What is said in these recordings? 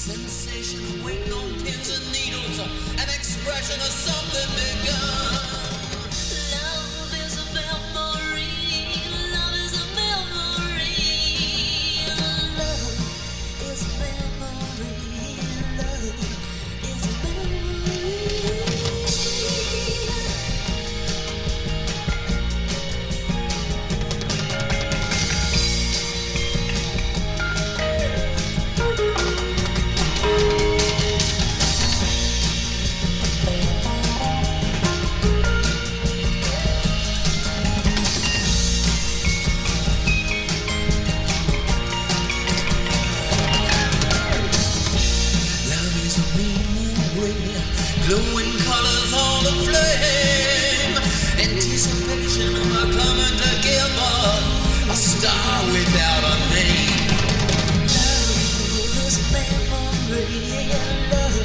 sensation waiting on pins and needles, an expression of something begun. Love is a memory. Love is a memory. Love is a memory. Glowing colors all the flame. Anticipation of our coming together, a star without a name. Love is a memory. Love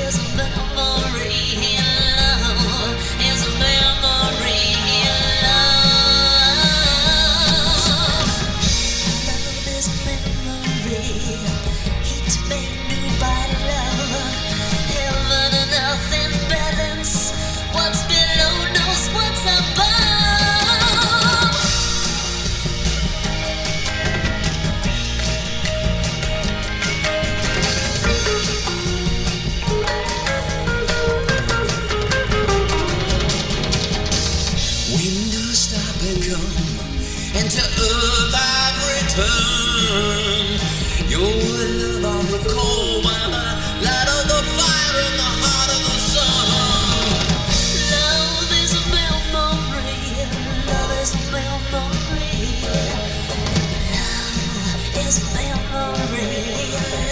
is a memory. Love is a memory. Love. Love is memory. Heat made into earth I've returned. Your love I'll recall by light of the fire in the heart of the sun. Love is a memory, love is a memory, love is a memory.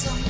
some